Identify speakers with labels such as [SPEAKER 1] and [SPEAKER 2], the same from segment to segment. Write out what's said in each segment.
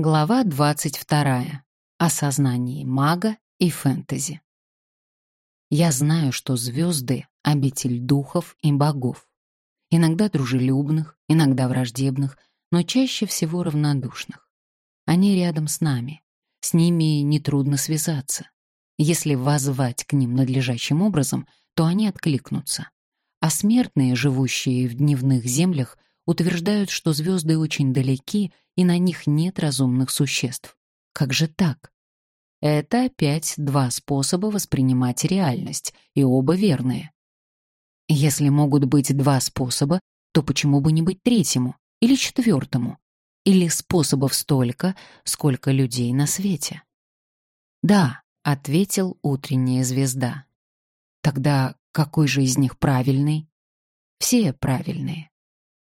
[SPEAKER 1] Глава 22. О сознании мага и фэнтези. Я знаю, что звезды — обитель духов и богов. Иногда дружелюбных, иногда враждебных, но чаще всего равнодушных. Они рядом с нами. С ними нетрудно связаться. Если воззвать к ним надлежащим образом, то они откликнутся. А смертные, живущие в дневных землях, утверждают, что звезды очень далеки и на них нет разумных существ. Как же так? Это опять два способа воспринимать реальность, и оба верные. Если могут быть два способа, то почему бы не быть третьему или четвертому? Или способов столько, сколько людей на свете? «Да», — ответил утренняя звезда. «Тогда какой же из них правильный?» «Все правильные.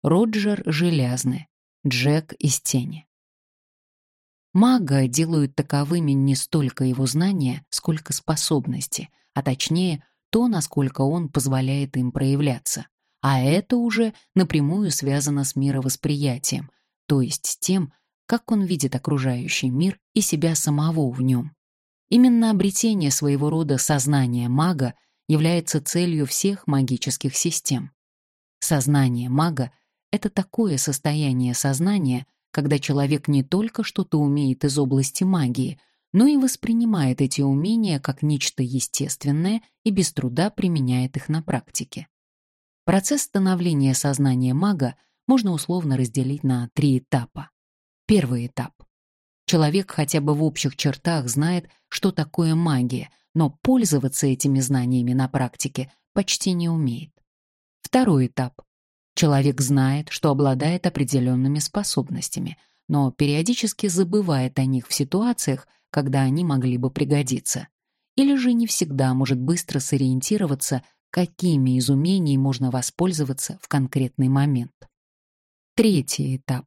[SPEAKER 1] Роджер Железный, Джек из тени. Мага делают таковыми не столько его знания, сколько способности, а точнее то, насколько он позволяет им проявляться. А это уже напрямую связано с мировосприятием, то есть с тем, как он видит окружающий мир и себя самого в нем. Именно обретение своего рода сознания мага является целью всех магических систем. Сознание мага это такое состояние сознания, когда человек не только что-то умеет из области магии, но и воспринимает эти умения как нечто естественное и без труда применяет их на практике. Процесс становления сознания мага можно условно разделить на три этапа. Первый этап. Человек хотя бы в общих чертах знает, что такое магия, но пользоваться этими знаниями на практике почти не умеет. Второй этап. Человек знает, что обладает определенными способностями, но периодически забывает о них в ситуациях, когда они могли бы пригодиться. Или же не всегда может быстро сориентироваться, какими из умений можно воспользоваться в конкретный момент. Третий этап.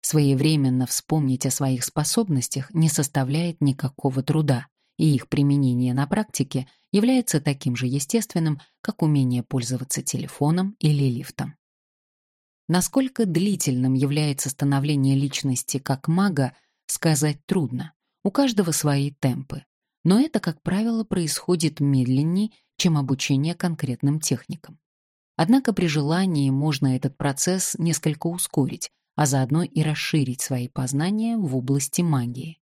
[SPEAKER 1] Своевременно вспомнить о своих способностях не составляет никакого труда, и их применение на практике является таким же естественным, как умение пользоваться телефоном или лифтом. Насколько длительным является становление личности как мага, сказать трудно. У каждого свои темпы. Но это, как правило, происходит медленнее, чем обучение конкретным техникам. Однако при желании можно этот процесс несколько ускорить, а заодно и расширить свои познания в области магии.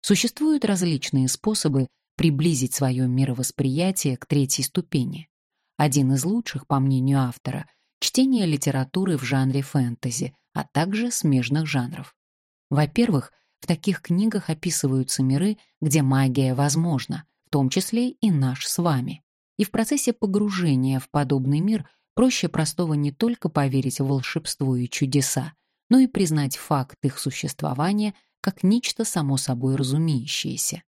[SPEAKER 1] Существуют различные способы приблизить свое мировосприятие к третьей ступени. Один из лучших, по мнению автора, чтение литературы в жанре фэнтези, а также смежных жанров. Во-первых, в таких книгах описываются миры, где магия возможна, в том числе и наш с вами. И в процессе погружения в подобный мир проще простого не только поверить в волшебство и чудеса, но и признать факт их существования как нечто само собой разумеющееся.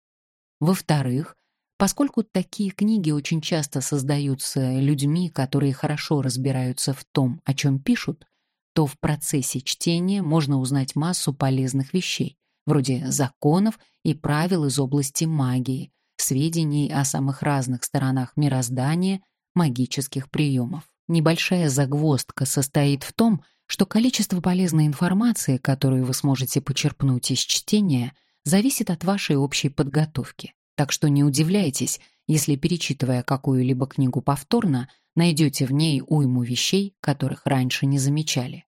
[SPEAKER 1] Во-вторых, Поскольку такие книги очень часто создаются людьми, которые хорошо разбираются в том, о чем пишут, то в процессе чтения можно узнать массу полезных вещей, вроде законов и правил из области магии, сведений о самых разных сторонах мироздания, магических приемов. Небольшая загвоздка состоит в том, что количество полезной информации, которую вы сможете почерпнуть из чтения, зависит от вашей общей подготовки. Так что не удивляйтесь, если, перечитывая какую-либо книгу повторно, найдете в ней уйму вещей, которых раньше не замечали.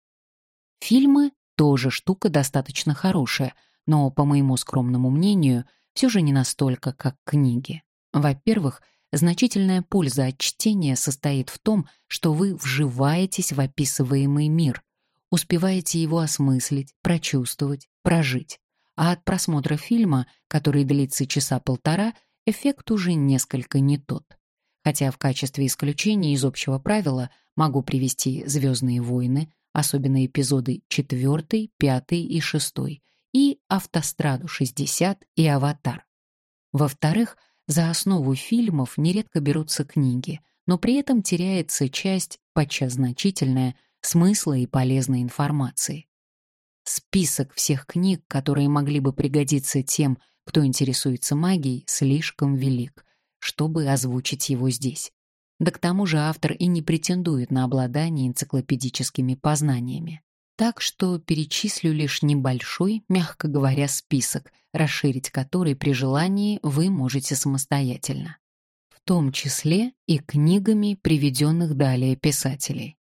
[SPEAKER 1] Фильмы тоже штука достаточно хорошая, но, по моему скромному мнению, все же не настолько, как книги. Во-первых, значительная польза от чтения состоит в том, что вы вживаетесь в описываемый мир, успеваете его осмыслить, прочувствовать, прожить а от просмотра фильма, который длится часа полтора, эффект уже несколько не тот. Хотя в качестве исключения из общего правила могу привести «Звездные войны», особенно эпизоды 4, 5 и 6, и «Автостраду 60» и «Аватар». Во-вторых, за основу фильмов нередко берутся книги, но при этом теряется часть, подчас значительная, смысла и полезной информации. Список всех книг, которые могли бы пригодиться тем, кто интересуется магией, слишком велик, чтобы озвучить его здесь. Да к тому же автор и не претендует на обладание энциклопедическими познаниями. Так что перечислю лишь небольшой, мягко говоря, список, расширить который при желании вы можете самостоятельно. В том числе и книгами приведенных далее писателей.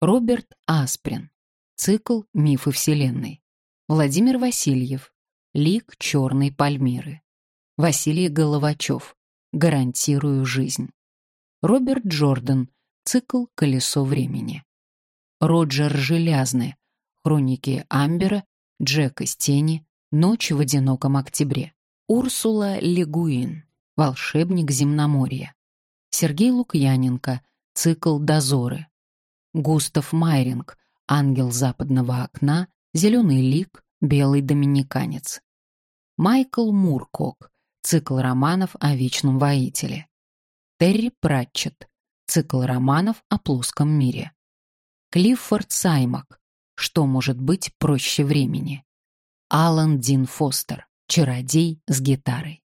[SPEAKER 1] Роберт Асприн. Цикл «Мифы Вселенной». Владимир Васильев. Лик черной Пальмиры. Василий Головачев. Гарантирую жизнь. Роберт Джордан. Цикл «Колесо времени». Роджер Желязный. Хроники Амбера. Джек из тени. Ночь в одиноком октябре. Урсула Легуин. Волшебник земноморья. Сергей Лукьяненко. Цикл «Дозоры». Густав Майринг. Ангел западного окна. Зеленый лик. Белый доминиканец. Майкл Муркок. Цикл романов о вечном воителе. Терри Пратчетт. Цикл романов о плоском мире. Клиффорд Саймак. Что может быть проще времени? Алан Дин Фостер. Чародей с гитарой.